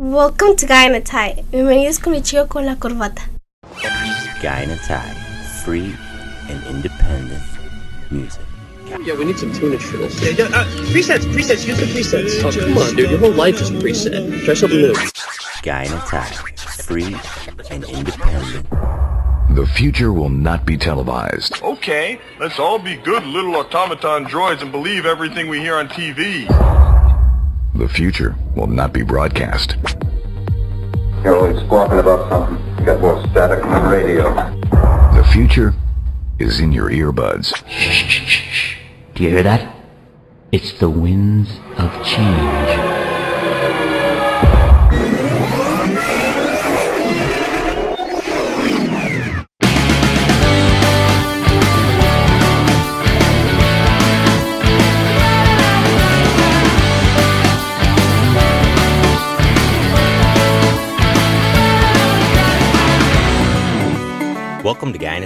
Welcome to Guy in a Tie. Bienvenidos con mi chico con la corbata. Guy in a Tie. Free and independent music. Yeah, we need some tuna shrills. Yeah, yeah, uh, presets, presets, use the presets. Oh, come on, dude, your whole life is preset. Try something new. Guy in a Tie. Free and independent. The future will not be televised. Okay, let's all be good little automaton droids and believe everything we hear on TV. The future will not be broadcast. You're always squawking about something. You got more static than the radio. The future is in your earbuds. Do you hear that? It's the winds of change.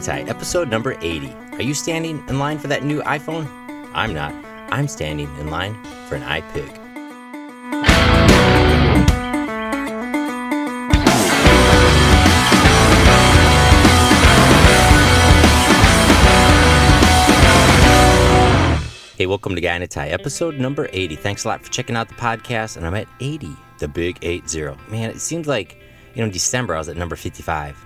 Welcome to Guy in a Tie, episode number 80. Are you standing in line for that new iPhone? I'm not. I'm standing in line for an iPig. Hey, welcome to Guy in episode number 80. Thanks a lot for checking out the podcast, and I'm at 80, the big 80. Man, it seems like, you know, in December I was at number 55.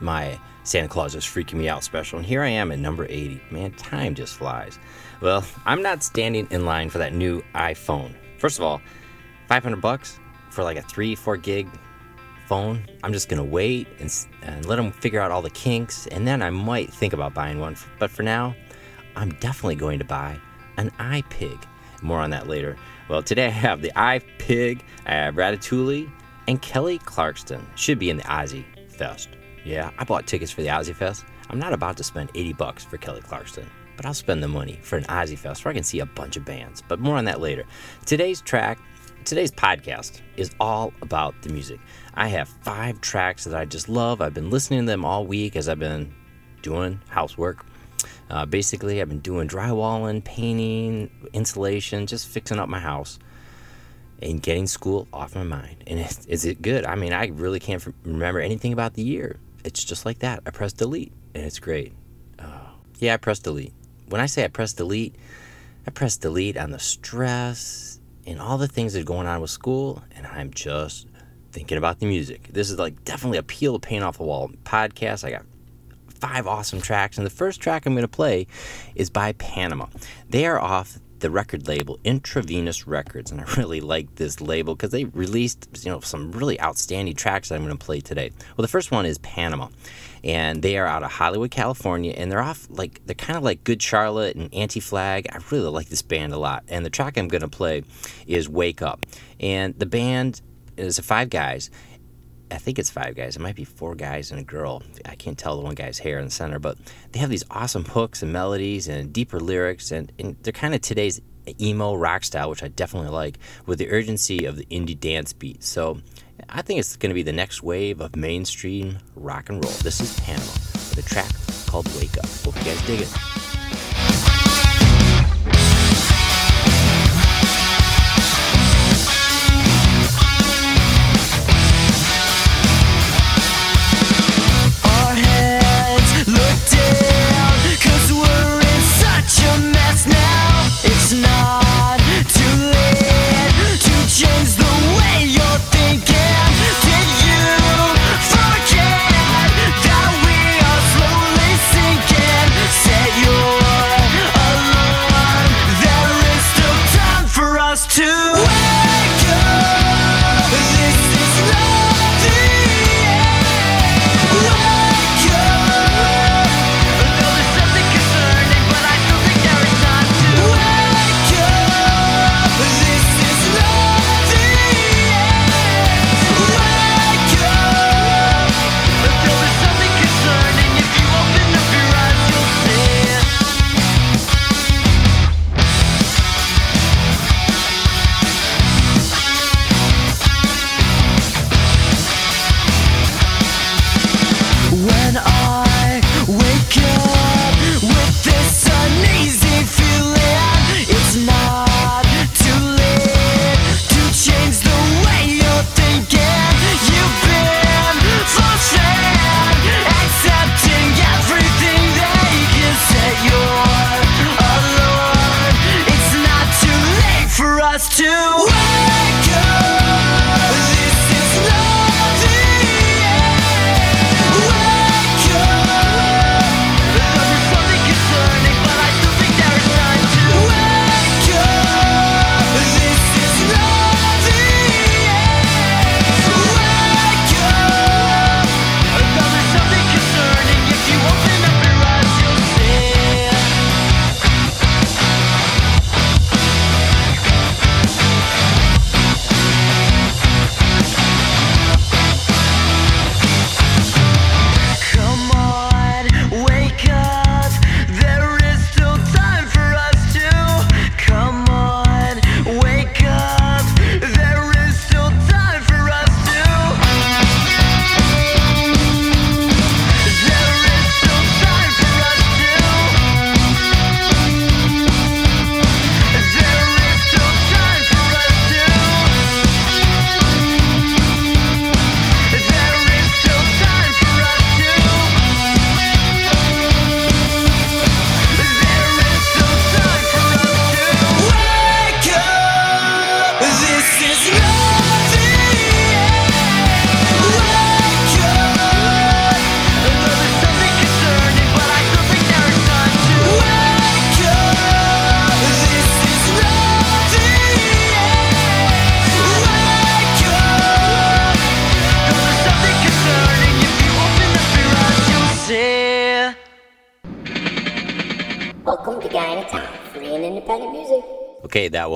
My Santa Claus is freaking me out special, and here I am at number 80. Man, time just flies. Well, I'm not standing in line for that new iPhone. First of all, 500 bucks for like a 3, 4 gig phone. I'm just gonna wait and, and let them figure out all the kinks, and then I might think about buying one. But for now, I'm definitely going to buy an iPig. More on that later. Well, today I have the iPig, I have Ratatouille, and Kelly Clarkson. Should be in the Ozzy Fest. Yeah, I bought tickets for the Ozzy Fest. I'm not about to spend 80 bucks for Kelly Clarkson, but I'll spend the money for an Ozzy Fest where I can see a bunch of bands. But more on that later. Today's track, today's podcast is all about the music. I have five tracks that I just love. I've been listening to them all week as I've been doing housework. Uh, basically, I've been doing drywalling, painting, insulation, just fixing up my house and getting school off my mind. And is, is it good? I mean, I really can't remember anything about the year. It's just like that. I press delete and it's great. Uh, yeah, I press delete. When I say I press delete, I press delete on the stress and all the things that are going on with school, and I'm just thinking about the music. This is like definitely a peel of paint off the wall podcast. I got five awesome tracks, and the first track I'm going to play is by Panama. They are off the record label Intravenous Records, and I really like this label because they released you know some really outstanding tracks that I'm going to play today. Well, the first one is Panama, and they are out of Hollywood, California, and they're off like they're kind of like Good Charlotte and Anti Flag. I really like this band a lot, and the track I'm going to play is Wake Up, and the band is five guys, I think it's five guys. It might be four guys and a girl. I can't tell the one guy's hair in the center, but they have these awesome hooks and melodies and deeper lyrics, and, and they're kind of today's emo rock style, which I definitely like, with the urgency of the indie dance beat. So I think it's going to be the next wave of mainstream rock and roll. This is Panama with a track called Wake Up. Hope you guys dig it. do.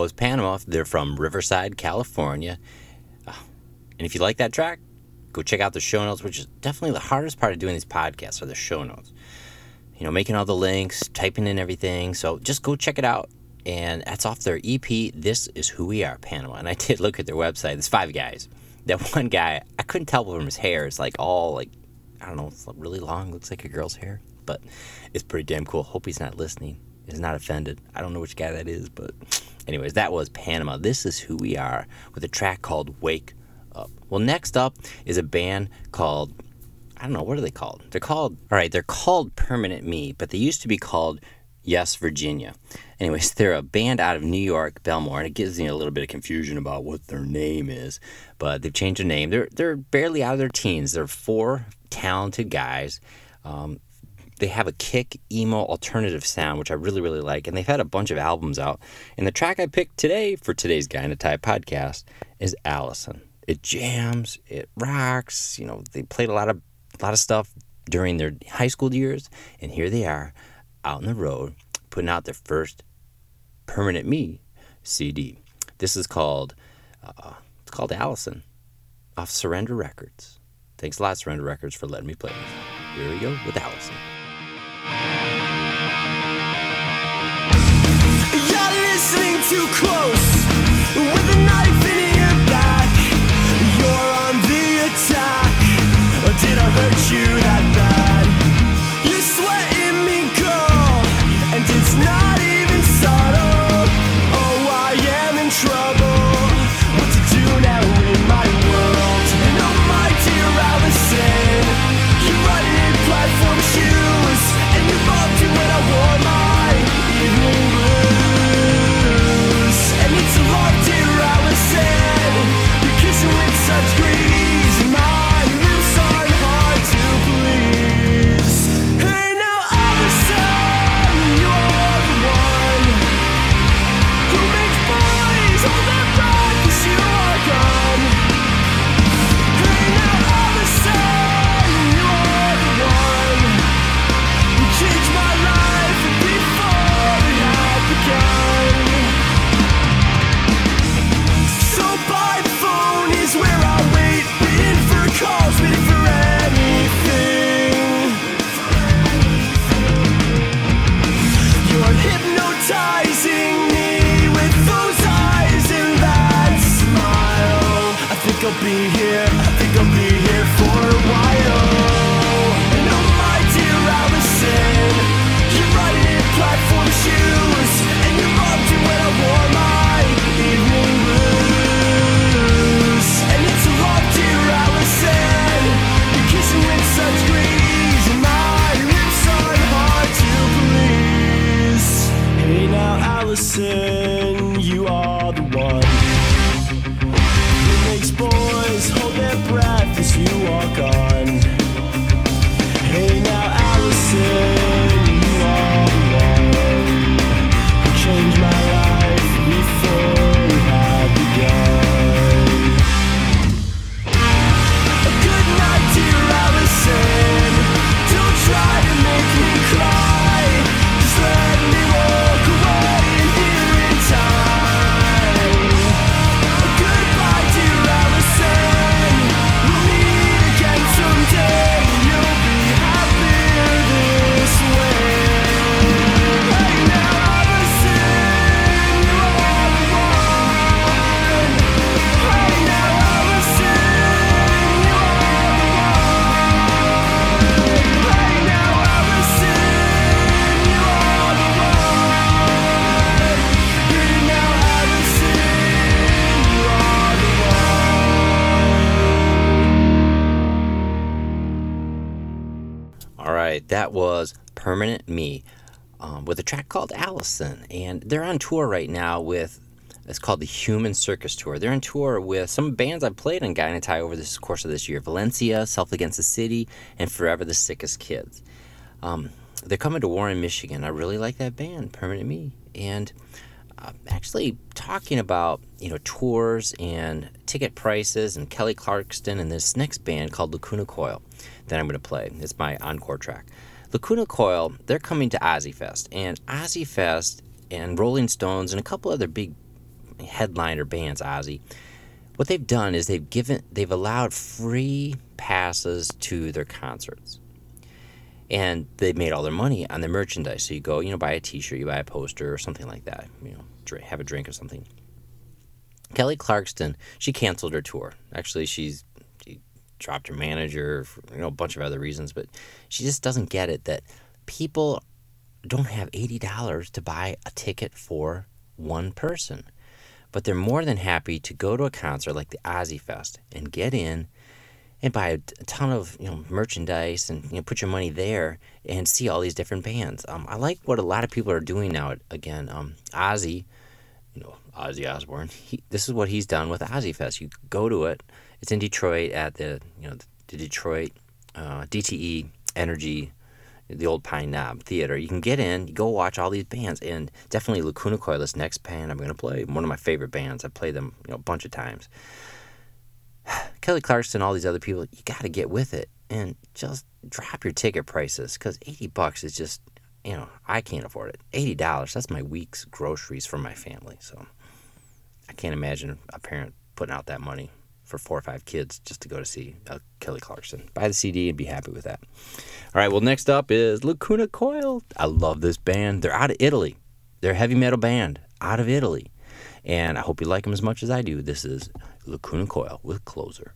Was Panama. They're from Riverside, California. Uh, and if you like that track, go check out the show notes, which is definitely the hardest part of doing these podcasts are the show notes. You know, making all the links, typing in everything. So just go check it out. And that's off their EP, This Is Who We Are, Panama. And I did look at their website. There's five guys. That one guy, I couldn't tell from his hair. It's like all like, I don't know, it's really long. Looks like a girl's hair. But it's pretty damn cool. Hope he's not listening. Is not offended. I don't know which guy that is, but anyways, that was Panama. This is who we are with a track called Wake Up. Well, next up is a band called I don't know what are they called. They're called all right. They're called Permanent Me, but they used to be called Yes Virginia. Anyways, they're a band out of New York, Bellmore, and it gives me a little bit of confusion about what their name is. But they've changed their name. They're they're barely out of their teens. They're four talented guys. Um, they have a kick emo alternative sound, which I really, really like. And they've had a bunch of albums out. And the track I picked today for today's Guy in a Tie podcast is Allison. It jams, it rocks. You know, they played a lot of a lot of stuff during their high school years, and here they are out on the road putting out their first Permanent Me CD. This is called uh, it's called Allison off Surrender Records. Thanks a lot, Surrender Records, for letting me play this. Here we go with Allison. You're that was Permanent Me um, with a track called Allison. And they're on tour right now with, it's called the Human Circus Tour. They're on tour with some bands I've played on Guy and Tie over the course of this year Valencia, Self Against the City, and Forever the Sickest Kids. Um, they're coming to Warren, Michigan. I really like that band, Permanent Me. And uh, actually talking about you know tours and ticket prices and Kelly Clarkson and this next band called Lacuna Coil that I'm going to play. It's my encore track. Lacuna Coil, they're coming to Ozzy Fest, and Ozzy Fest and Rolling Stones and a couple other big headliner bands, Ozzy. What they've done is they've given they've allowed free passes to their concerts. And they made all their money on the merchandise. So you go, you know, buy a T-shirt, you buy a poster or something like that. You know, drink, have a drink or something. Kelly Clarkson, she canceled her tour. Actually, she's she dropped her manager for you know a bunch of other reasons, but she just doesn't get it that people don't have eighty dollars to buy a ticket for one person, but they're more than happy to go to a concert like the Ozzy Fest and get in and buy a, a ton of you know merchandise and you know put your money there and see all these different bands. Um, I like what a lot of people are doing now. Again, um, Ozzy you know, Ozzy Osbourne. He, this is what he's done with Ozzy Fest. You go to it. It's in Detroit at the you know the Detroit uh, DTE Energy, the old Pine Knob Theater. You can get in. You go watch all these bands, and definitely Lacuna Coil. This next band I'm going to play. One of my favorite bands. I've played them you know a bunch of times. Kelly Clarkson, all these other people. You got to get with it and just drop your ticket prices because 80 bucks is just you know, I can't afford it. Eighty dollars. That's my week's groceries for my family. So I can't imagine a parent putting out that money for four or five kids just to go to see uh, Kelly Clarkson. Buy the CD and be happy with that. All right. Well, next up is Lacuna Coil. I love this band. They're out of Italy. They're a heavy metal band out of Italy, and I hope you like them as much as I do. This is Lacuna Coil with Closer.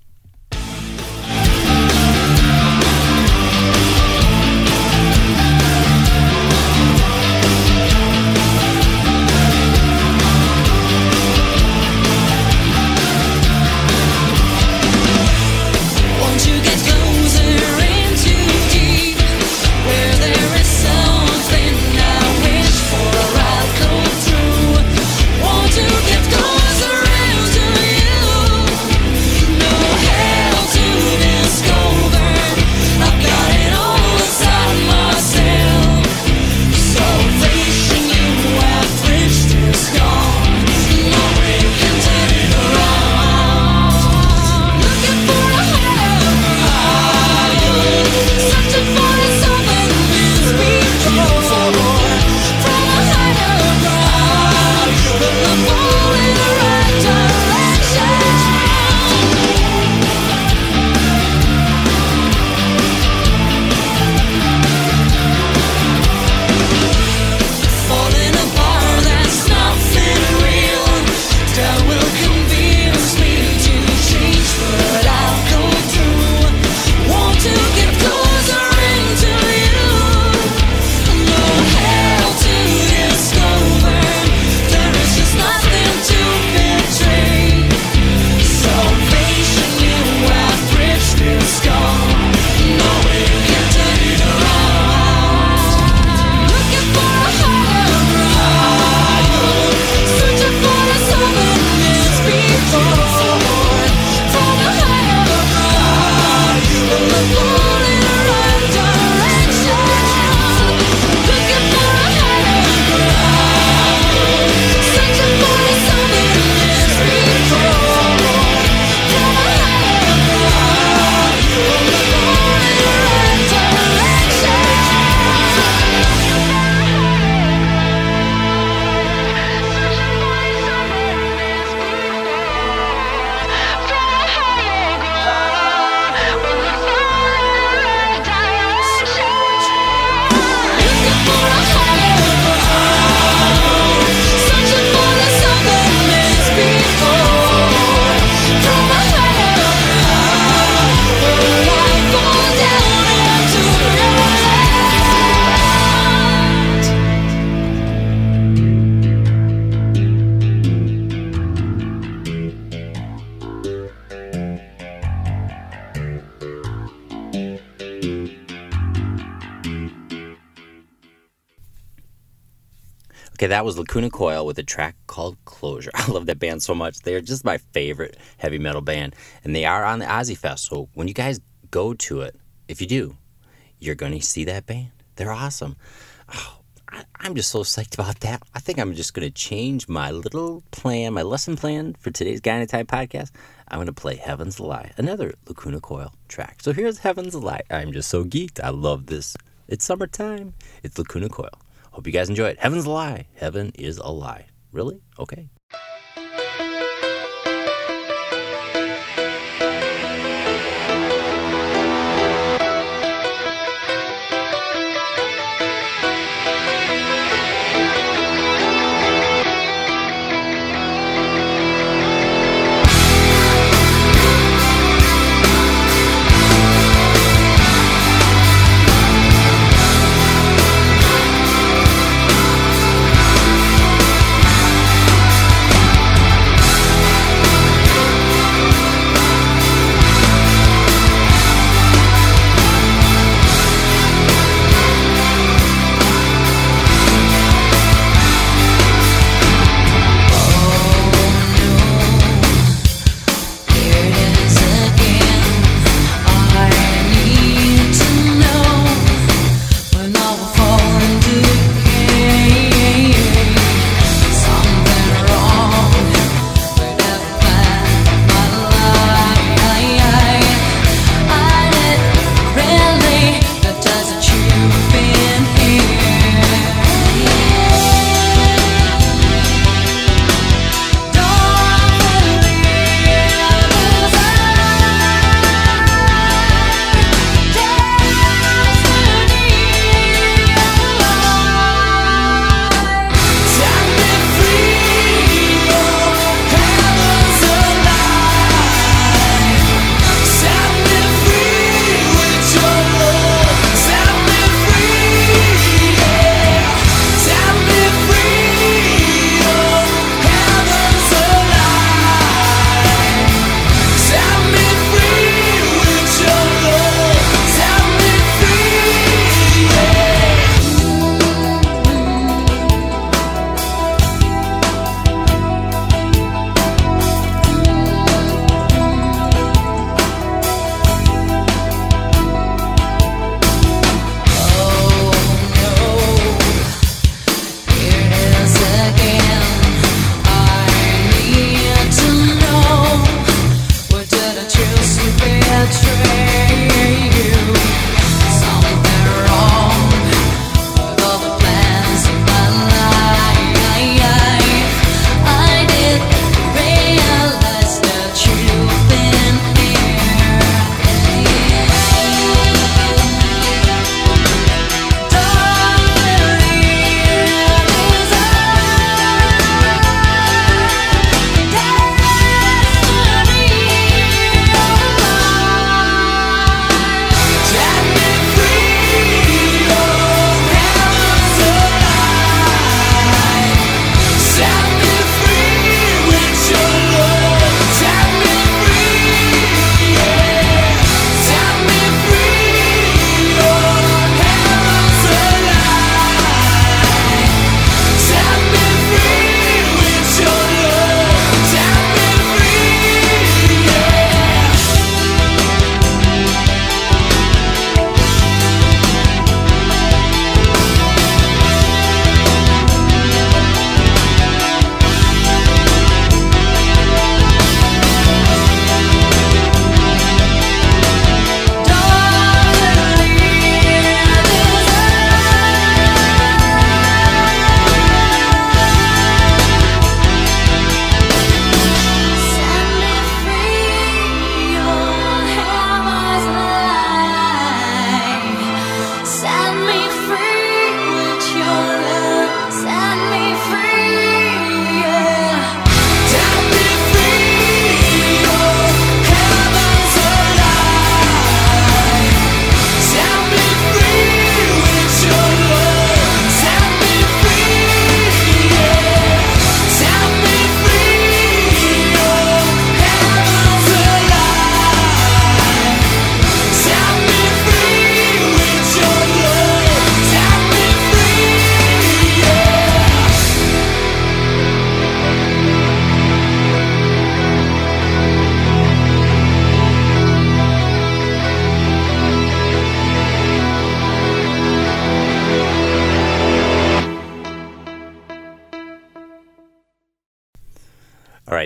Okay, that was Lacuna Coil with a track called Closure. I love that band so much. They're just my favorite heavy metal band. And they are on the Ozzy Fest. So when you guys go to it, if you do, you're going to see that band. They're awesome. Oh, I, I'm just so psyched about that. I think I'm just going to change my little plan, my lesson plan for today's Guy a podcast. I'm going to play Heaven's Lie, another Lacuna Coil track. So here's Heaven's Lie. I'm just so geeked. I love this. It's summertime. It's Lacuna Coil Hope you guys enjoy it. Heaven's a lie. Heaven is a lie. Really? Okay.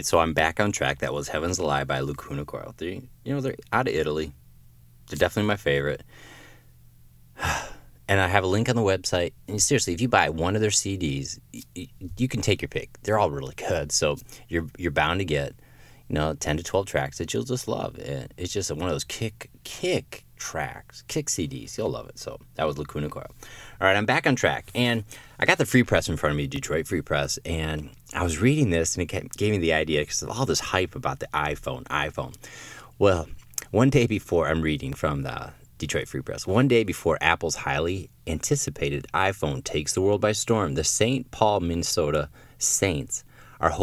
So I'm back on track. That was Heaven's Lie by Lacuna Coil. They, you know, they're out of Italy. They're definitely my favorite. and I have a link on the website. And seriously, if you buy one of their CDs, you, you can take your pick. They're all really good. So you're you're bound to get, you know, ten to twelve tracks that you'll just love. And it's just one of those kick kick tracks, kick CDs. You'll love it. So that was Lacuna Coil. All right, I'm back on track, and I got the Free Press in front of me, Detroit Free Press, and I was reading this, and it gave me the idea because of all this hype about the iPhone, iPhone. Well, one day before I'm reading from the Detroit Free Press. One day before Apple's highly anticipated iPhone takes the world by storm, the St. Paul, Minnesota Saints